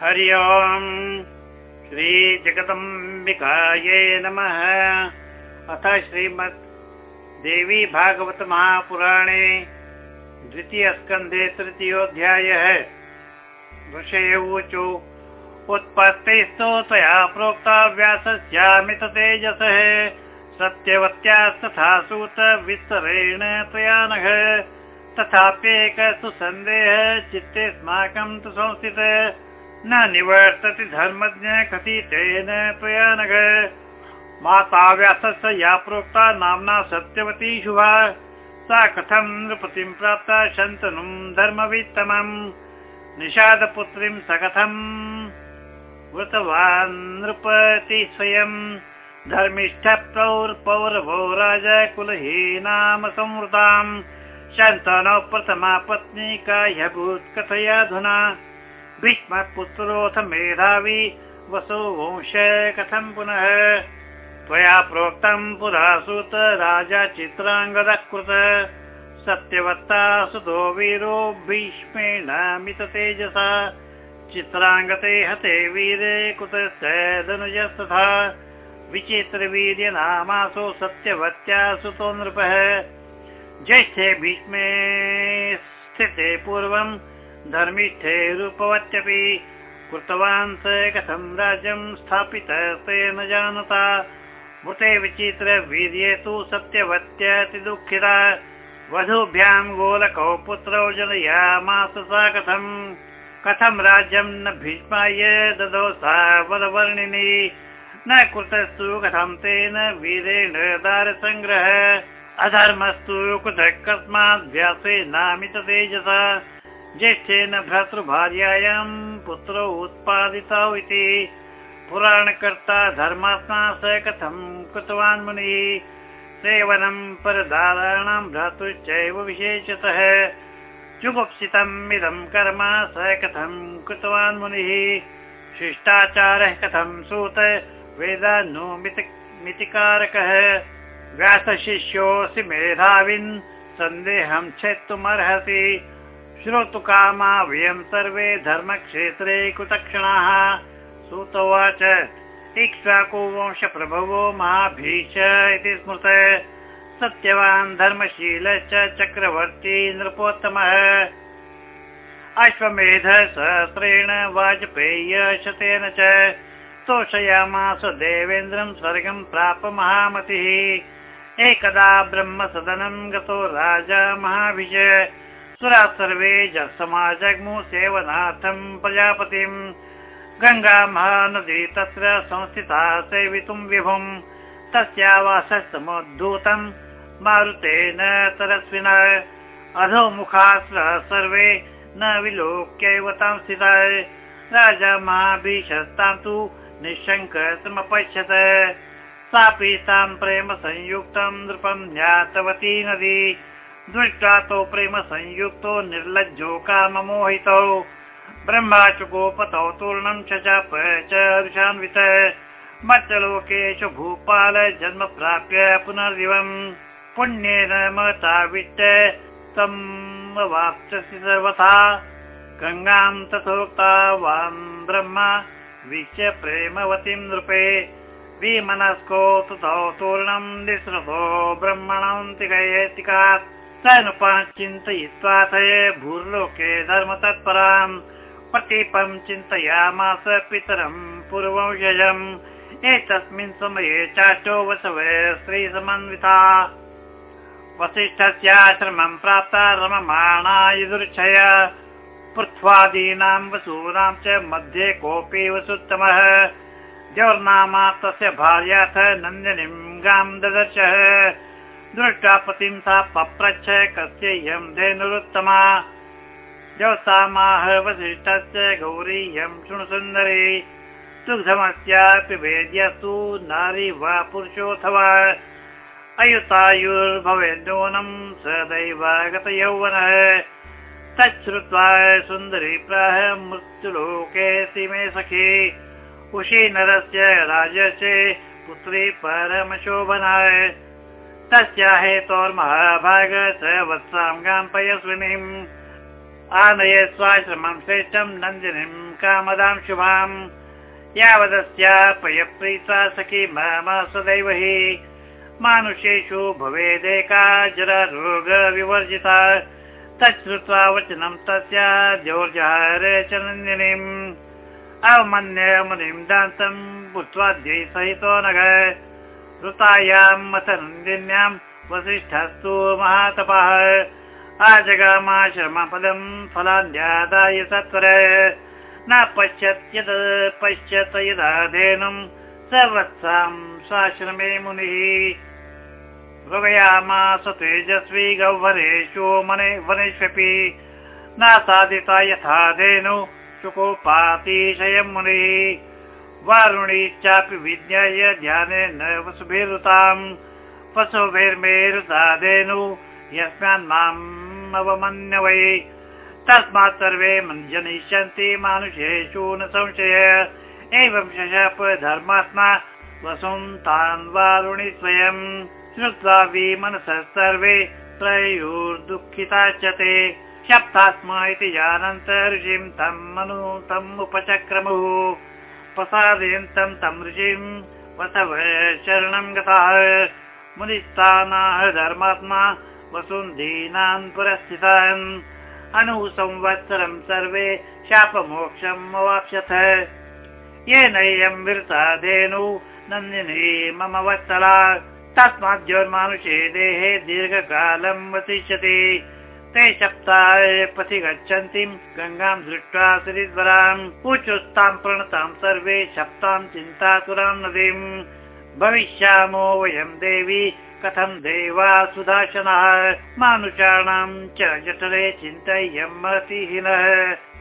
हरि ओम्। श्रीजगदम्बिकायै नमः। अथ श्रीमद् देवी भागवत महापुराणे द्वितीयस्कन्धे तृतीयोऽध्यायः ऋषयोचो उत्पत्तिस्तु त्वया प्रोक्ता व्यासस्यामित तेजसः। सत्यवत्यास्तथा सूत विस्तरेण त्वया नघ तथाप्येक सुसन्देहः चित्तेऽस्माकं तु संस्थित न निवर्तति धर्मज्ञ कथितेन त्वया नघ। माता व्यासस्य या प्रोक्ता नाम्ना सत्यवती शुभा। सा कथं नृपतिं प्राप्ता शन्तनुं धर्मवित्तमम्। निषादपुत्रीं स कथम्? वृतवान् नृपति स्वयं। धर्मिष्ठ पौरवो राजा कुलहीनाम संवृताम् शन्तनौ प्रथमा पत्नी काह्यभूत् कथयाधुना भीष्मपुत्रोऽथ मेधावी वसो वंश कथं पुनः? त्वया प्रोक्तं पुरा सुत राजा चित्राङ्गदः कृत सत्यवत्ता सुतो वीरो भीष्मेण मित तेजसा। चित्राङ्गते हते वीरे कुतस्तनुजस्तथा विचित्रवीर्यनामासो सत्यवत्या सुतो नृपः। ज्येष्ठे भीष्मे स्थिते पूर्वम् धर्मिष्ठे रूपवत्यपि कृतवान् स कथं राज्यं स्थापितस्तेन जानता। मृते विचित्र वीर्ये तु सत्यवत्यति दुःखिता। वधूभ्यां गोलकौ पुत्रौ जनयामास सा कथम् कथं राज्यं न भीष्माय ददौ सा वरवर्णिनी न कृतस्तु कथं तेन वीरेण दारसङ्ग्रह। अधर्मस्तु कुतः कस्मात् व्यासेनामित तेजसा ज्येष्ठेन भ्रातृभार्यायां पुत्रौ उत्पादितौ इति पुराणकर्ता धर्मात्मा स कथं कृतवान् मुनिः। सेवनं परदाराणां भ्रातृश्चैव विशेषतः। जुगुप्सितम् इदं कर्म स कथं कृतवान् मुनिः। शिष्टाचारः कथं सूत वेदानुमितिकारकः व्यासशिष्योऽसि मेधाविन् सन्देहं छेत्तुमर्हसि श्रोतुकामा वयं सर्वे धर्मक्षेत्रे कुतक्षणाः। सुतोवाच इक्ष्वाकुवंशप्रभवो महाभीष इति स्मृत। सत्यवान् धर्मशीलश्च चक्रवर्ती नृपोत्तमः। अश्वमेध सहस्रेण वाजपेय शतेन च तोषयामास देवेन्द्रं स्वर्गं प्राप महामतिः। एकदा ब्रह्म सदनं गतो राजा महाभिज सुरा सर्वे समाजग्मु सेवनार्थं प्रजापतिम् गङ्गा महानदी तत्र संस्थिता सेवितुं विभुम् तस्यावासस्तमोद्धूतम् मारुतेन तरस्विना। अधोमुखास्र सर्वे न विलोक्यैव तां स्थिता। राजा महाभीषस्तां तु निःशङ्क समपश्यत सापि तां प्रेम संयुक्तं नृपं ज्ञातवती नदी दृष्ट्वा तौ प्रेम संयुक्तो निर्लज्जो काममोहितौ। ब्रह्मा च गोपतौ तूर्णं चाप च रुषान्वित मच्चलोकेषु भूपाल जन्म प्राप्य पुनर्दिवम् पुण्येन मताविष्ट तमवाप्स्यसि सर्वथा। गङ्गां तथोक्तावान् ब्रह्मा वीक्ष्य प्रेमवतीं नृपे। विमनस्को तथौ तूर्णं निःसृतो ब्रह्मणन्तिकयेतिकात् स नृपः भूर्लोके धर्मतत्पराम्। प्रतीपं चिन्तयामास पितरं पूर्वंशजम् एतस्मिन् समये चाष्टो वसव श्रीसमन्विता। वसिष्ठस्याश्रमं प्राप्ता रममाणा यदृच्छय पृथ्वादीनां वसूनां च मध्ये कोऽपि वसुत्तमः। द्यौर्नामा तस्य भार्याथ नन्दिनीं गां ददर्शः दृष्ट्वा पतिं सा पप्रच्छ कस्येयं धेनुरुत्तमा। द्यौसामाह वसिष्ठस्य गौरीयं शृणुसुन्दरी दुग्धमस्यापि वेद्यस्तु नारी वा पुरुषोऽथवा अयुतायुर्भवेद्नूनं सदैवागत यौवनः तच्छ्रुत्वा सुन्दरी प्राह मृत्युलोके सीमे सखी। कुशीनरस्य राजस्य पुत्री परमशोभनाय तस्या हेतोर्महाभाग स वत्सां गां पयस्विनीम् आनय स्वाश्रमं श्रेष्ठं नन्दिनीं कामदां शुभाम् यावदस्यापयप्रीता सखी मम सदैव हि। मानुषेषु भवेदेका जरारोगविवर्जिता। तच्छ्रुत्वा वचनं तस्य द्योर्जहार च नन्दिनीम्। अवमन्य मुनिं दान्तं भूत्वाद्यै सहितो नग ऋतायां मथ नन्दिन्यां वसिष्ठस्तु महातपः। आजगामाश्रमपदं फलान्यादाय सत्वर। न पश्यत् यद् पश्यत यदा धेनुं सर्वत्सां स्वाश्रमे मुनिः। भ्रवयामास तेजस्वी गह्वरेषु मने वनेष्वपि। न साधिता यथा धेनु शुकोपातिशयं मुनिः वारुणी चापि विज्ञाय ध्यानेन वसुभिरुताम् पशुभिर्मेरुता धेनु यस्मान् माम् अवमन्य वै। तस्मात् सर्वे जनिष्यन्ति मानुषेषु न संशय। एवं शशाप धर्मात्मा वसुं तान् वारुणि स्वयं। श्रुत्वा विमनसः सर्वे त्रयोर्दुःखिता च ते शब्दात्मा इति जानन्त ऋषिं तम् मनु तम् उपचक्रमुः प्रसादयन्तं तं ऋषिं वसव शरणं गताः। मुनिस्थानाः धर्मात्मा वसुन्धीनान् पुरस्थितान्। अनुसंवत्सरं सर्वे शापमोक्षम् अवाप्स्यथ। येनैयं धेनु नन्दिनी मम वत्सला। तस्मात् ज्योर्मानुषे देहे दीर्घकालं वसिष्यति ते सप्ताहे पथि गच्छन्तीं गङ्गां दृष्ट्वा श्रीद्वराम् ऊचुस्तां प्रणतां सर्वे सप्तां चिन्तातुरां नदीम् भविष्यामो वयं देवी कथं देवा सुदाशनः मानुषाणां च जठरे चिन्तय्यं महतिहीनः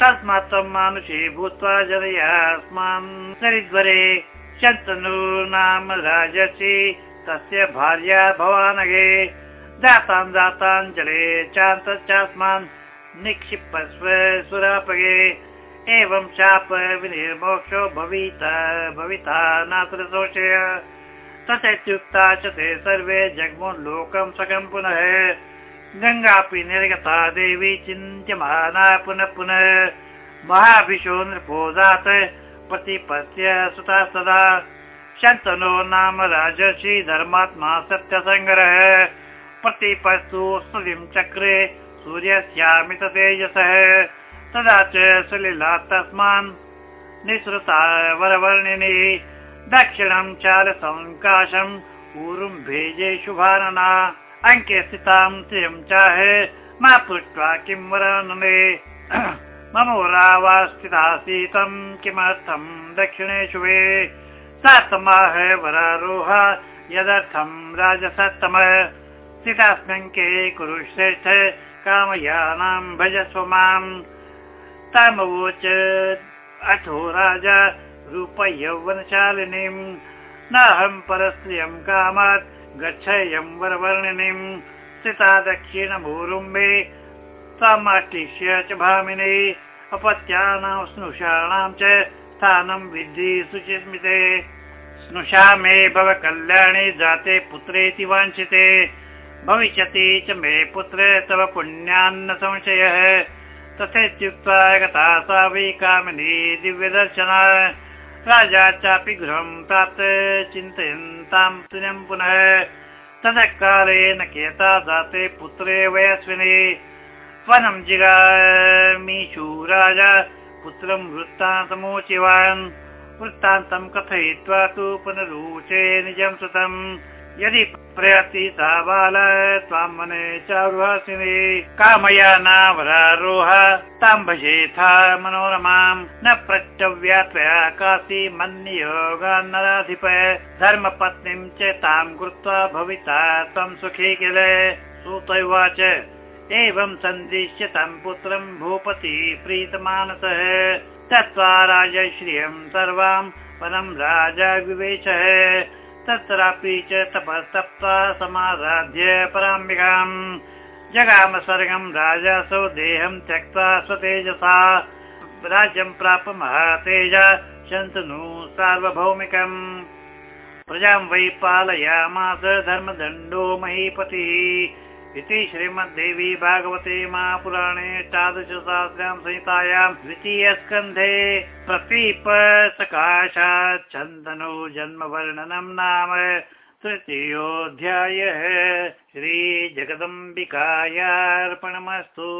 तस्मात् त्वं मानुषे भूत्वा जनयास्मान्। सरिद्वरे नाम राजसि तस्य भार्या भवानगे दातान् दाताञ्जले चान्तस्मान् निक्षिपस्व सुरापगे एवं शाप विनिर्मोक्षो भविता भविता नात्र शोषय तथेत्युक्ता च ते सर्वे जग्मुल्लोकं सकं पुनः। गङ्गापि निर्गता देवी चिन्त्यमाना पुनः पुनः। महाभिषो नृपोदात् प्रतिपस्य सुता सदा। शन्तनो नाम राजर्षि धर्मात्मा सत्यसङ्ग्रह प्रतिपस्तु सुलिं चक्रे सूर्यस्यामित तेजसः तदा च सुलीला तस्मान् निःसृता वरवर्णिनी। दक्षिणं चालसङ्काशम् ऊरुं भेजे शुभानना। अङ्के स्थितां श्रियं चाहे मा पृष्ट्वा किं वरानने। मम वरावा स्थितासीतं किमर्थं दक्षिणे शुभे सा समाह वरारोह यदर्थं राजसत्तम स्थितास्मिन् कुरुश्रेष्ठ कामयानां भजस्व मां। तमवोच अथो राजा रूप यौवनशालिनीम् नाहं परस्त्रियं कामात् गच्छयं वरवर्णिनीम् स्थिता दक्षिणभूरुम्बे सामाष्टिष्य च भामिनी। अपत्यानां स्नुषाणां च स्थानं विद्धि सुचिस्मिते। स्नुषा मे भव कल्याणे जाते पुत्रेति वाञ्छिते भविष्यति च मे पुत्र तव पुण्यान्न संशयः तथेत्युक्त्वा गता सा वै कामिनी दिव्यदर्शना। राजा चापि गृहं प्राप्त, चिन्तयन्तां तुल्यं पुनः। ततः कालेन केता दाते पुत्रे वयस्विने। वनं जिगामीषु राजा पुत्रं वृत्तान्तमोचिवान्। वृत्तान्तं कथयित्वा तु पुनरुचे निजं सुतम्। यदि प्रयति सा बाल त्वां मने चारुहासिने। कामया नावरारोह तां भजेथा मनोरमां। न प्रत्यव्या त्वया काशी मन्नियोगान्नराधिप धर्मपत्नीं च तां कृत्वा भविता त्वं सुखी किल। सुतैवाच एवं सन्दिश्य तं पुत्रं भूपति प्रीतमानसः। तत्त्वा राजश्रियं सर्वां परं राजा विवेशः तत्रापि च तपस्तप्त्वा समाराध्य पराम्बिकाम्। जगाम स्वर्गं राजासौ देहं त्यक्त्वा स्वतेजसा। राज्यं प्राप महातेज शन्तनु सार्वभौमिकम्। प्रजां वै पालयामास धर्मदण्डो महीपतिः इति श्रीमद्देवी भागवते महापुराणे अष्टादशसहस्रां संहितायां द्वितीयस्कन्धे प्रतीप सकाशात् चन्दनो जन्मवर्णनं नाम तृतीयोऽध्यायः श्रीजगदम्बिकायार्पणमस्तु